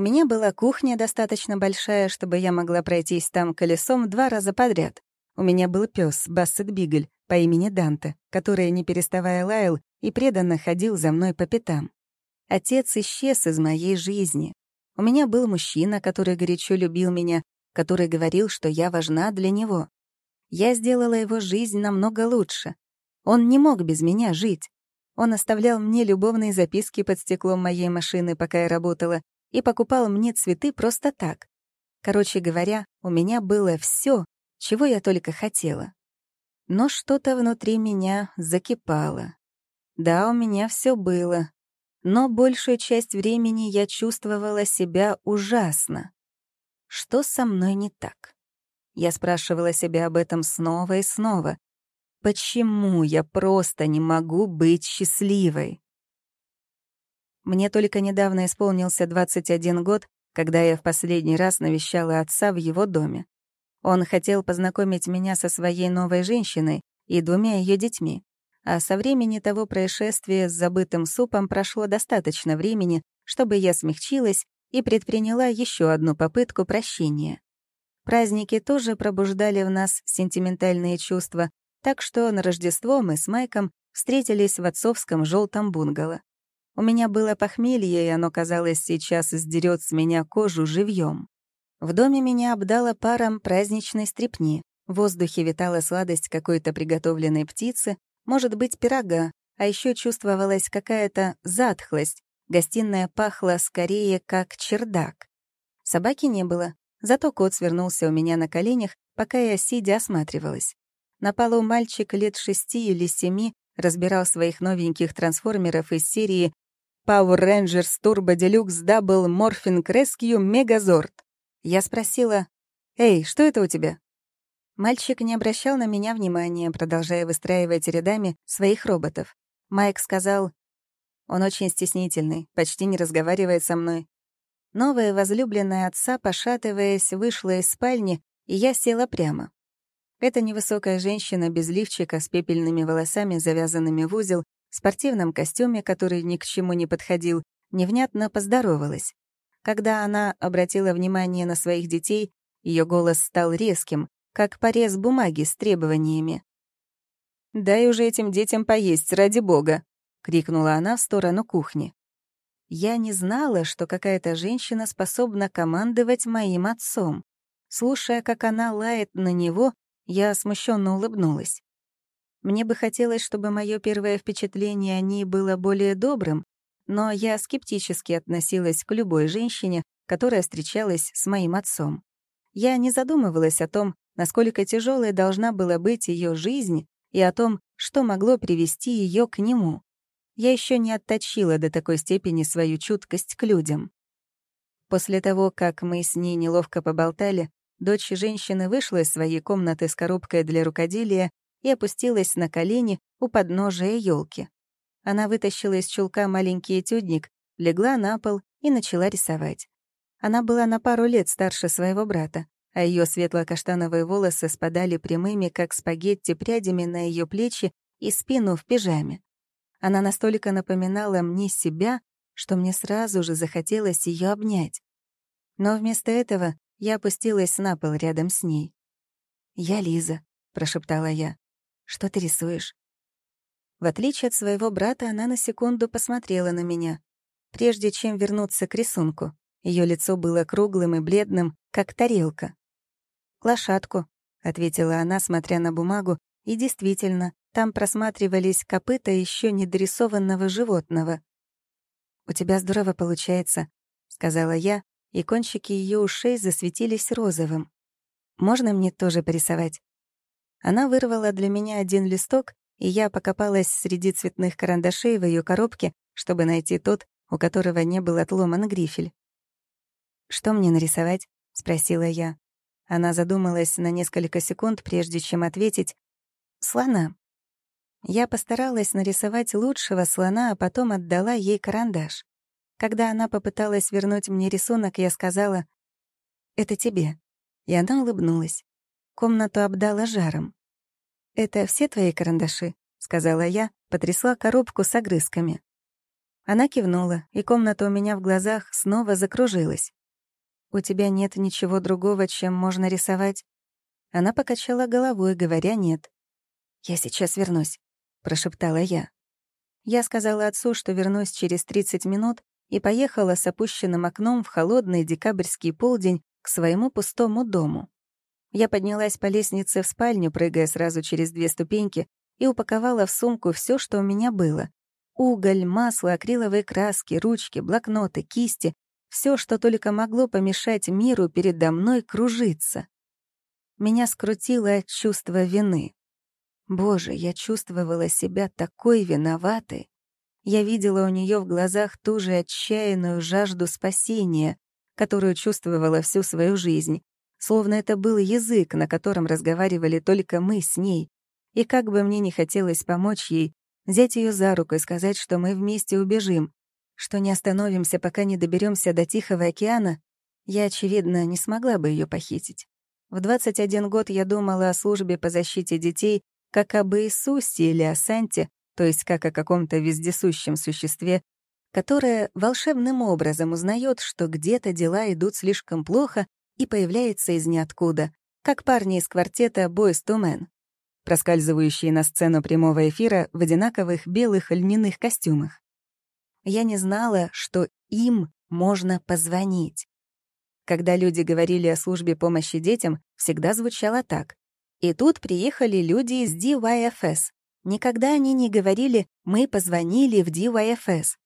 У меня была кухня достаточно большая, чтобы я могла пройтись там колесом два раза подряд. У меня был пес Бассет Бигль по имени Данте, который, не переставая, лаял и преданно ходил за мной по пятам. Отец исчез из моей жизни. У меня был мужчина, который горячо любил меня, который говорил, что я важна для него. Я сделала его жизнь намного лучше. Он не мог без меня жить. Он оставлял мне любовные записки под стеклом моей машины, пока я работала, и покупал мне цветы просто так. Короче говоря, у меня было все, чего я только хотела. Но что-то внутри меня закипало. Да, у меня все было, но большую часть времени я чувствовала себя ужасно. Что со мной не так? Я спрашивала себя об этом снова и снова. Почему я просто не могу быть счастливой? Мне только недавно исполнился 21 год, когда я в последний раз навещала отца в его доме. Он хотел познакомить меня со своей новой женщиной и двумя ее детьми. А со времени того происшествия с забытым супом прошло достаточно времени, чтобы я смягчилась и предприняла еще одну попытку прощения. Праздники тоже пробуждали в нас сентиментальные чувства, так что на Рождество мы с Майком встретились в отцовском желтом бунгало. У меня было похмелье, и оно, казалось, сейчас сдерет с меня кожу живьем. В доме меня обдало паром праздничной стрепни. В воздухе витала сладость какой-то приготовленной птицы, может быть, пирога, а еще чувствовалась какая-то затхлость. Гостиная пахла скорее как чердак. Собаки не было, зато кот свернулся у меня на коленях, пока я, сидя, осматривалась. На полу мальчик лет шести или семи разбирал своих новеньких трансформеров из серии Power Rangers Turbo Deluxe Double Morphing Rescue Megazord. Я спросила, «Эй, что это у тебя?» Мальчик не обращал на меня внимания, продолжая выстраивать рядами своих роботов. Майк сказал, «Он очень стеснительный, почти не разговаривает со мной». Новая возлюбленная отца, пошатываясь, вышла из спальни, и я села прямо. Эта невысокая женщина без лифчика, с пепельными волосами, завязанными в узел, в спортивном костюме, который ни к чему не подходил, невнятно поздоровалась. Когда она обратила внимание на своих детей, ее голос стал резким, как порез бумаги с требованиями. «Дай уже этим детям поесть, ради бога!» — крикнула она в сторону кухни. Я не знала, что какая-то женщина способна командовать моим отцом. Слушая, как она лает на него, я смущенно улыбнулась. Мне бы хотелось, чтобы мое первое впечатление о ней было более добрым, но я скептически относилась к любой женщине, которая встречалась с моим отцом. Я не задумывалась о том, насколько тяжелой должна была быть ее жизнь и о том, что могло привести ее к нему. Я еще не отточила до такой степени свою чуткость к людям. После того, как мы с ней неловко поболтали, Дочь женщины вышла из своей комнаты с коробкой для рукоделия и опустилась на колени у подножия елки. Она вытащила из чулка маленький этюдник, легла на пол и начала рисовать. Она была на пару лет старше своего брата, а ее светло-каштановые волосы спадали прямыми, как спагетти, прядями на ее плечи и спину в пижаме. Она настолько напоминала мне себя, что мне сразу же захотелось ее обнять. Но вместо этого я опустилась на пол рядом с ней. «Я Лиза», — прошептала я. «Что ты рисуешь?» В отличие от своего брата, она на секунду посмотрела на меня. Прежде чем вернуться к рисунку, ее лицо было круглым и бледным, как тарелка. «Лошадку», — ответила она, смотря на бумагу, и действительно, там просматривались копыта еще недорисованного животного. «У тебя здорово получается», — сказала я, и кончики ее ушей засветились розовым. «Можно мне тоже порисовать?» Она вырвала для меня один листок, и я покопалась среди цветных карандашей в ее коробке, чтобы найти тот, у которого не был отломан грифель. «Что мне нарисовать?» — спросила я. Она задумалась на несколько секунд, прежде чем ответить «Слона». Я постаралась нарисовать лучшего слона, а потом отдала ей карандаш. Когда она попыталась вернуть мне рисунок, я сказала «Это тебе». И она улыбнулась. Комнату обдала жаром. «Это все твои карандаши?» — сказала я, потрясла коробку с огрызками. Она кивнула, и комната у меня в глазах снова закружилась. «У тебя нет ничего другого, чем можно рисовать?» Она покачала головой, говоря «нет». «Я сейчас вернусь», — прошептала я. Я сказала отцу, что вернусь через 30 минут, и поехала с опущенным окном в холодный декабрьский полдень к своему пустому дому. Я поднялась по лестнице в спальню, прыгая сразу через две ступеньки, и упаковала в сумку все, что у меня было. Уголь, масло, акриловые краски, ручки, блокноты, кисти — все, что только могло помешать миру передо мной кружиться. меня скрутило от чувства вины. Боже, я чувствовала себя такой виноватой. Я видела у нее в глазах ту же отчаянную жажду спасения, которую чувствовала всю свою жизнь, словно это был язык, на котором разговаривали только мы с ней. И как бы мне не хотелось помочь ей, взять ее за руку и сказать, что мы вместе убежим, что не остановимся, пока не доберемся до Тихого океана, я, очевидно, не смогла бы ее похитить. В 21 год я думала о службе по защите детей как об Иисусе или о Санте, то есть как о каком-то вездесущем существе, которое волшебным образом узнает, что где-то дела идут слишком плохо и появляется из ниоткуда, как парни из квартета «Boys to Men», проскальзывающие на сцену прямого эфира в одинаковых белых льняных костюмах. Я не знала, что им можно позвонить. Когда люди говорили о службе помощи детям, всегда звучало так. И тут приехали люди из DYFS. Никогда они не говорили «мы позвонили в DYFS».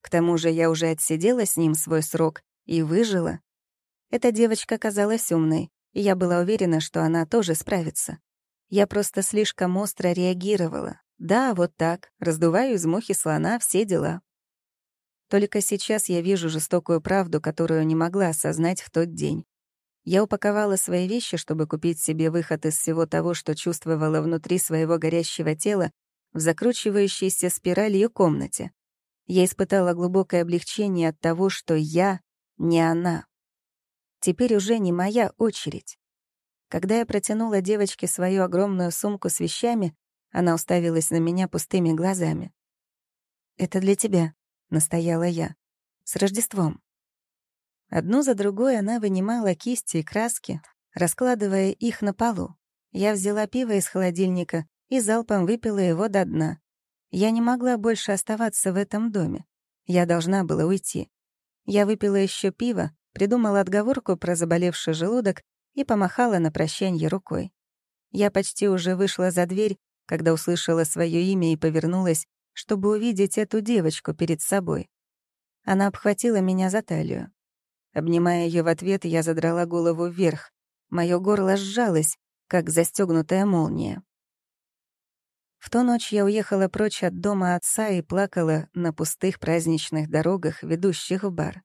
К тому же я уже отсидела с ним свой срок и выжила. Эта девочка казалась умной, и я была уверена, что она тоже справится. Я просто слишком остро реагировала. Да, вот так, раздуваю из мухи слона все дела. Только сейчас я вижу жестокую правду, которую не могла осознать в тот день. Я упаковала свои вещи, чтобы купить себе выход из всего того, что чувствовала внутри своего горящего тела, в закручивающейся спиралью комнате. Я испытала глубокое облегчение от того, что я не она. Теперь уже не моя очередь. Когда я протянула девочке свою огромную сумку с вещами, она уставилась на меня пустыми глазами. «Это для тебя», — настояла я. «С Рождеством». Одну за другой она вынимала кисти и краски, раскладывая их на полу. Я взяла пиво из холодильника и залпом выпила его до дна. Я не могла больше оставаться в этом доме. Я должна была уйти. Я выпила еще пиво, придумала отговорку про заболевший желудок и помахала на прощанье рукой. Я почти уже вышла за дверь, когда услышала свое имя и повернулась, чтобы увидеть эту девочку перед собой. Она обхватила меня за талию. Обнимая ее в ответ, я задрала голову вверх. Моё горло сжалось, как застегнутая молния. В ту ночь я уехала прочь от дома отца и плакала на пустых праздничных дорогах, ведущих в бар.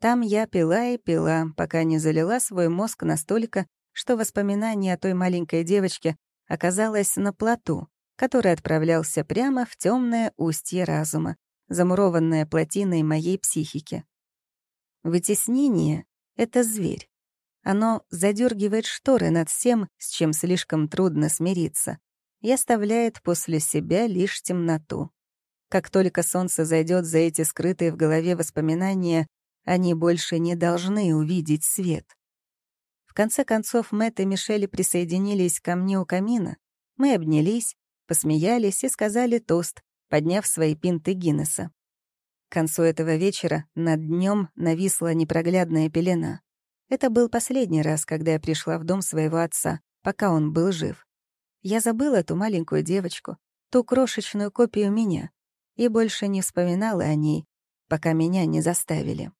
Там я пила и пила, пока не залила свой мозг настолько, что воспоминание о той маленькой девочке оказалось на плоту, который отправлялся прямо в темное устье разума, замурованное плотиной моей психики. Вытеснение — это зверь. Оно задергивает шторы над всем, с чем слишком трудно смириться, и оставляет после себя лишь темноту. Как только солнце зайдет за эти скрытые в голове воспоминания, они больше не должны увидеть свет. В конце концов, Мэтт и Мишель присоединились ко мне у камина. Мы обнялись, посмеялись и сказали тост, подняв свои пинты Гиннесса. К концу этого вечера над днем нависла непроглядная пелена. Это был последний раз, когда я пришла в дом своего отца, пока он был жив. Я забыла ту маленькую девочку, ту крошечную копию меня, и больше не вспоминала о ней, пока меня не заставили.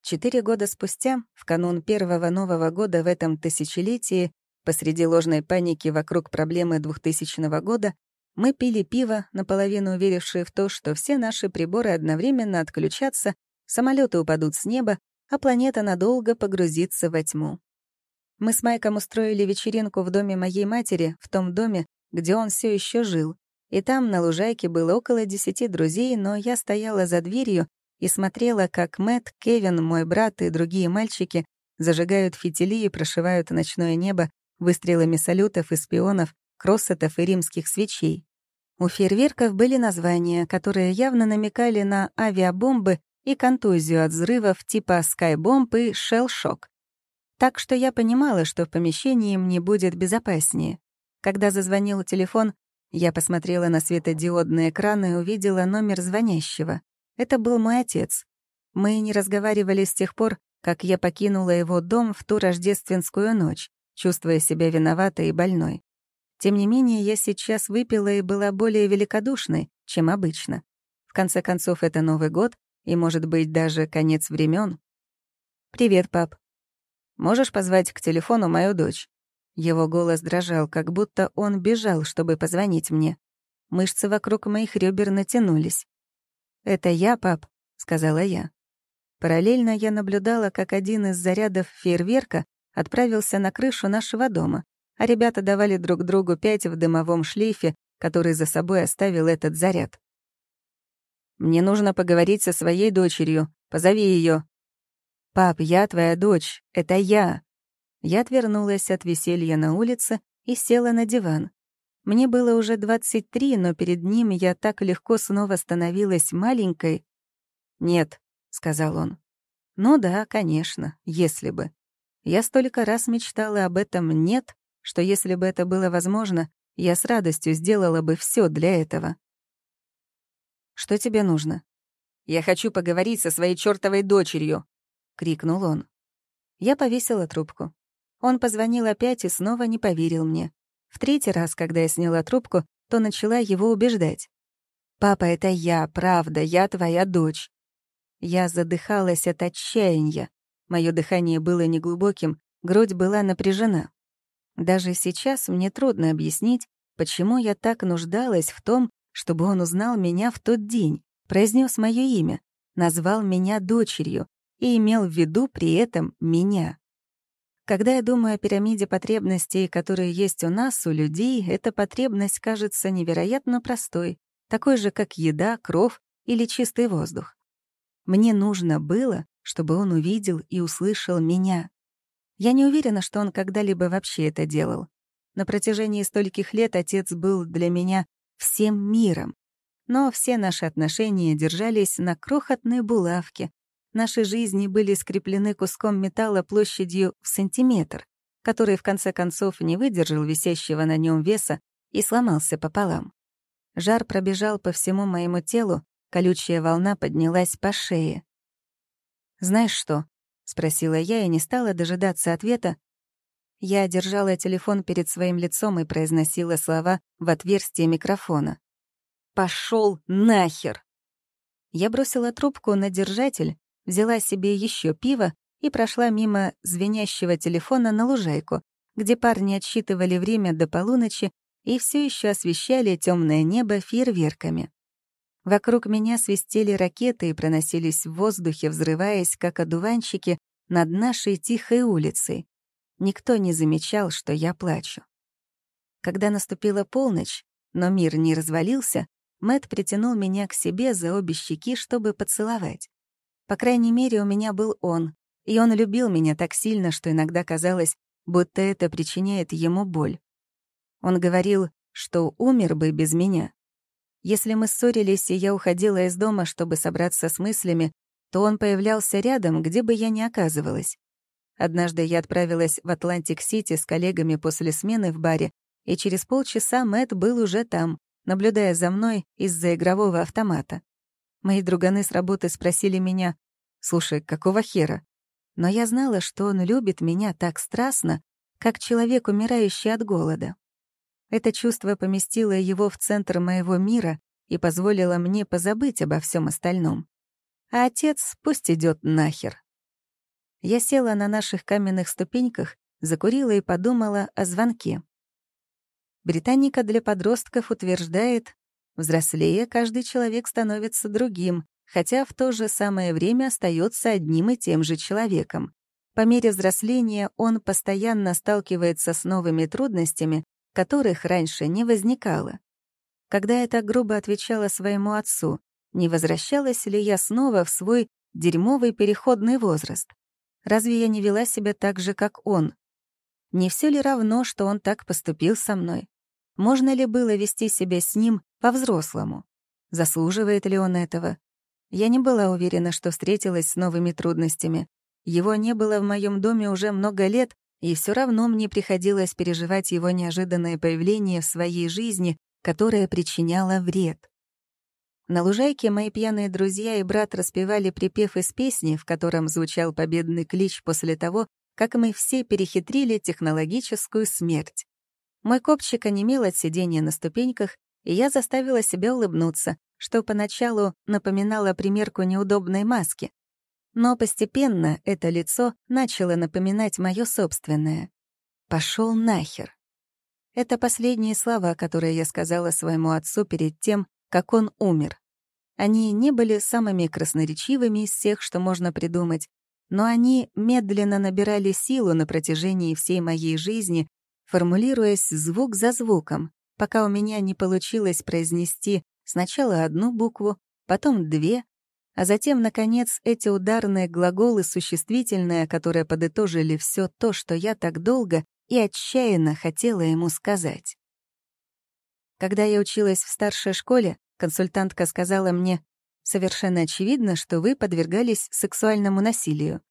Четыре года спустя, в канун первого Нового года в этом тысячелетии, Посреди ложной паники вокруг проблемы 2000 года мы пили пиво, наполовину уверившие в то, что все наши приборы одновременно отключатся, самолеты упадут с неба, а планета надолго погрузится во тьму. Мы с Майком устроили вечеринку в доме моей матери, в том доме, где он все еще жил. И там на лужайке было около десяти друзей, но я стояла за дверью и смотрела, как Мэтт, Кевин, мой брат и другие мальчики зажигают фитили и прошивают ночное небо выстрелами салютов и спионов, кроссетов и римских свечей. У фейерверков были названия, которые явно намекали на авиабомбы и контузию от взрывов типа «Скайбомб» и «Шелл-шок». Так что я понимала, что в помещении мне будет безопаснее. Когда зазвонил телефон, я посмотрела на светодиодный экран и увидела номер звонящего. Это был мой отец. Мы не разговаривали с тех пор, как я покинула его дом в ту рождественскую ночь чувствуя себя виноватой и больной. Тем не менее, я сейчас выпила и была более великодушной, чем обычно. В конце концов, это Новый год и, может быть, даже конец времен. «Привет, пап». Можешь позвать к телефону мою дочь?» Его голос дрожал, как будто он бежал, чтобы позвонить мне. Мышцы вокруг моих ребер натянулись. «Это я, пап», — сказала я. Параллельно я наблюдала, как один из зарядов фейерверка отправился на крышу нашего дома, а ребята давали друг другу пять в дымовом шлейфе, который за собой оставил этот заряд. «Мне нужно поговорить со своей дочерью. Позови ее. «Пап, я твоя дочь. Это я». Я отвернулась от веселья на улице и села на диван. Мне было уже 23, но перед ним я так легко снова становилась маленькой. «Нет», — сказал он. «Ну да, конечно, если бы. Я столько раз мечтала об этом «нет», что если бы это было возможно, я с радостью сделала бы все для этого. «Что тебе нужно?» «Я хочу поговорить со своей чёртовой дочерью», — крикнул он. Я повесила трубку. Он позвонил опять и снова не поверил мне. В третий раз, когда я сняла трубку, то начала его убеждать. «Папа, это я, правда, я твоя дочь». Я задыхалась от отчаяния. Моё дыхание было неглубоким, грудь была напряжена. Даже сейчас мне трудно объяснить, почему я так нуждалась в том, чтобы он узнал меня в тот день, произнес мое имя, назвал меня дочерью и имел в виду при этом меня. Когда я думаю о пирамиде потребностей, которые есть у нас, у людей, эта потребность кажется невероятно простой, такой же, как еда, кров или чистый воздух. Мне нужно было, чтобы он увидел и услышал меня. Я не уверена, что он когда-либо вообще это делал. На протяжении стольких лет отец был для меня всем миром. Но все наши отношения держались на крохотной булавке. Наши жизни были скреплены куском металла площадью в сантиметр, который в конце концов не выдержал висящего на нем веса и сломался пополам. Жар пробежал по всему моему телу, колючая волна поднялась по шее. «Знаешь что?» — спросила я и не стала дожидаться ответа. Я держала телефон перед своим лицом и произносила слова в отверстие микрофона. «Пошёл нахер!» Я бросила трубку на держатель, взяла себе еще пиво и прошла мимо звенящего телефона на лужайку, где парни отсчитывали время до полуночи и все еще освещали темное небо фейерверками. Вокруг меня свистели ракеты и проносились в воздухе, взрываясь, как одуванчики, над нашей тихой улицей. Никто не замечал, что я плачу. Когда наступила полночь, но мир не развалился, Мэт притянул меня к себе за обе щеки, чтобы поцеловать. По крайней мере, у меня был он, и он любил меня так сильно, что иногда казалось, будто это причиняет ему боль. Он говорил, что умер бы без меня. Если мы ссорились, и я уходила из дома, чтобы собраться с мыслями, то он появлялся рядом, где бы я ни оказывалась. Однажды я отправилась в Атлантик-Сити с коллегами после смены в баре, и через полчаса Мэтт был уже там, наблюдая за мной из-за игрового автомата. Мои друганы с работы спросили меня, «Слушай, какого хера?» Но я знала, что он любит меня так страстно, как человек, умирающий от голода. Это чувство поместило его в центр моего мира и позволило мне позабыть обо всем остальном. А отец пусть идет нахер. Я села на наших каменных ступеньках, закурила и подумала о звонке. Британика для подростков утверждает, взрослее каждый человек становится другим, хотя в то же самое время остается одним и тем же человеком. По мере взросления он постоянно сталкивается с новыми трудностями, которых раньше не возникало. Когда я так грубо отвечала своему отцу, не возвращалась ли я снова в свой дерьмовый переходный возраст? Разве я не вела себя так же, как он? Не все ли равно, что он так поступил со мной? Можно ли было вести себя с ним по-взрослому? Заслуживает ли он этого? Я не была уверена, что встретилась с новыми трудностями. Его не было в моем доме уже много лет, и все равно мне приходилось переживать его неожиданное появление в своей жизни, которое причиняло вред. На лужайке мои пьяные друзья и брат распевали припев из песни, в котором звучал победный клич после того, как мы все перехитрили технологическую смерть. Мой копчик онемел от сидения на ступеньках, и я заставила себя улыбнуться, что поначалу напоминало примерку неудобной маски. Но постепенно это лицо начало напоминать мое собственное. Пошел нахер. Это последние слова, которые я сказала своему отцу перед тем, как он умер. Они не были самыми красноречивыми из всех, что можно придумать, но они медленно набирали силу на протяжении всей моей жизни, формулируясь звук за звуком, пока у меня не получилось произнести сначала одну букву, потом две, а затем, наконец, эти ударные глаголы существительные, которые подытожили все то, что я так долго и отчаянно хотела ему сказать. Когда я училась в старшей школе, консультантка сказала мне, «Совершенно очевидно, что вы подвергались сексуальному насилию».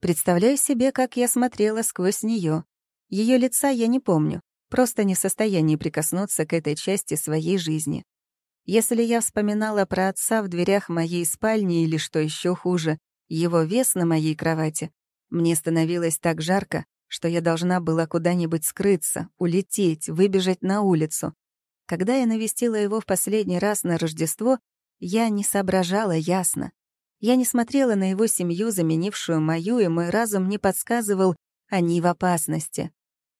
Представляю себе, как я смотрела сквозь нее. Ее лица я не помню, просто не в состоянии прикоснуться к этой части своей жизни. Если я вспоминала про отца в дверях моей спальни или, что еще хуже, его вес на моей кровати, мне становилось так жарко, что я должна была куда-нибудь скрыться, улететь, выбежать на улицу. Когда я навестила его в последний раз на Рождество, я не соображала ясно. Я не смотрела на его семью, заменившую мою, и мой разум не подсказывал, они в опасности.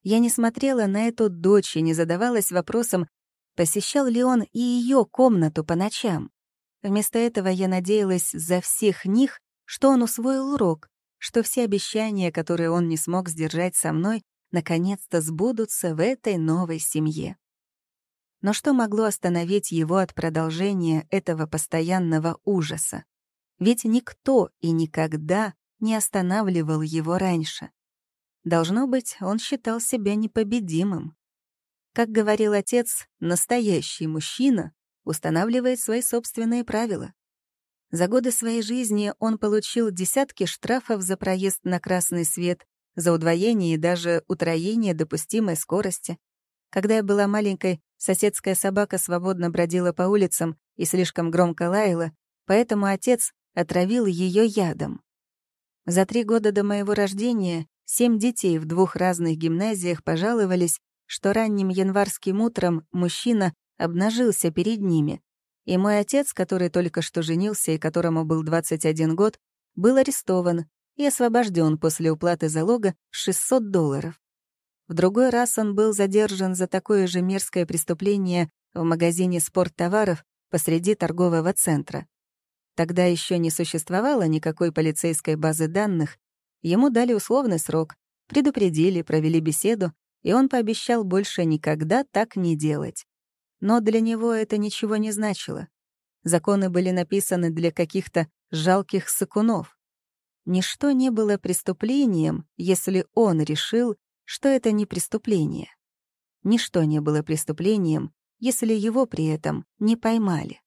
Я не смотрела на эту дочь и не задавалась вопросом, посещал ли он и ее комнату по ночам. Вместо этого я надеялась за всех них, что он усвоил урок, что все обещания, которые он не смог сдержать со мной, наконец-то сбудутся в этой новой семье. Но что могло остановить его от продолжения этого постоянного ужаса? Ведь никто и никогда не останавливал его раньше. Должно быть, он считал себя непобедимым. Как говорил отец, настоящий мужчина устанавливает свои собственные правила. За годы своей жизни он получил десятки штрафов за проезд на красный свет, за удвоение и даже утроение допустимой скорости. Когда я была маленькой, соседская собака свободно бродила по улицам и слишком громко лаяла, поэтому отец отравил ее ядом. За три года до моего рождения семь детей в двух разных гимназиях пожаловались, что ранним январским утром мужчина обнажился перед ними, и мой отец, который только что женился и которому был 21 год, был арестован и освобожден после уплаты залога 600 долларов. В другой раз он был задержан за такое же мерзкое преступление в магазине спорттоваров посреди торгового центра. Тогда еще не существовало никакой полицейской базы данных. Ему дали условный срок, предупредили, провели беседу, и он пообещал больше никогда так не делать. Но для него это ничего не значило. Законы были написаны для каких-то жалких сыкунов. Ничто не было преступлением, если он решил, что это не преступление. Ничто не было преступлением, если его при этом не поймали.